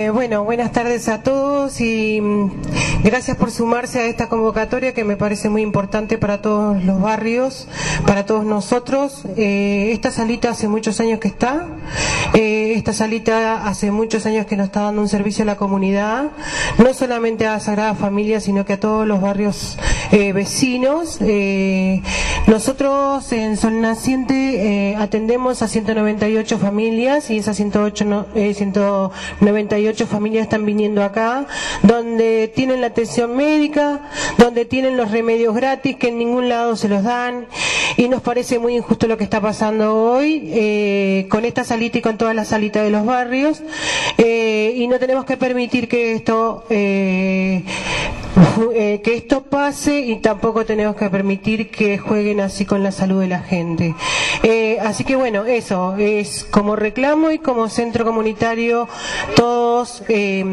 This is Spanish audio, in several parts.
Eh, bueno, buenas tardes a todos y mm, gracias por sumarse a esta convocatoria que me parece muy importante para todos los barrios, para todos nosotros. Eh, esta salita hace muchos años que está, eh, esta salita hace muchos años que nos está dando un servicio a la comunidad, no solamente a Sagrada Familia, sino que a todos los barrios vecinos. nosotros en Sol Naciente atendemos a 198 familias y esas 108, 198 ocho familias están viniendo acá, donde tienen la atención médica, donde tienen los remedios gratis que en ningún lado se los dan y nos parece muy injusto lo que está pasando hoy eh, con esta salita y con todas las salitas de los barrios eh, y no tenemos que permitir que esto eh, que esto pase y tampoco tenemos que permitir que jueguen así con la salud de la gente. así que bueno, eso es como reclamo y como centro comunitario todo eh,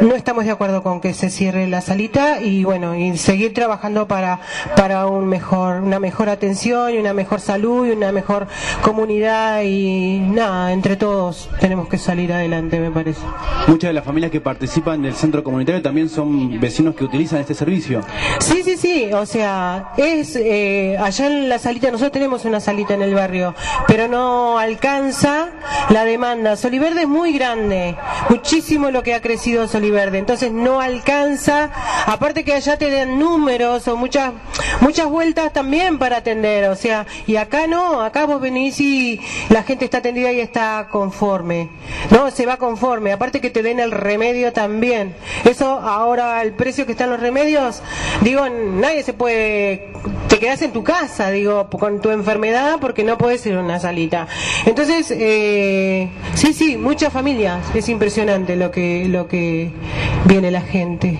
no estamos de acuerdo con que se cierre la salita y bueno, y seguir trabajando para, para un mejor, una mejor atención y una mejor salud y una mejor comunidad y nada, entre todos tenemos que salir adelante, me parece. Muchas de las familias que participan del centro comunitario también son vecinos que utilizan este servicio. Sí, sí, sí, o sea, es eh, allá en la salita, nosotros tenemos una salita en el barrio, pero no alcanza la demanda. Soliverde es muy grande, muchísimo lo que ha crecido Soliverde, entonces no alcanza, aparte que allá te dan números o muchas muchas vueltas también para atender, o sea, y acá no, acá vos venís y la gente está atendida y está conforme, no, se va conforme, aparte que te den el remedio también, eso ahora el precio que están los remedios, digo, nadie se puede, te quedas en tu casa, digo, con tu enfermedad porque no puedes ir a una salita, entonces, eh, sí, sí, muchas familias, es impresionante lo que, lo que viene la gente.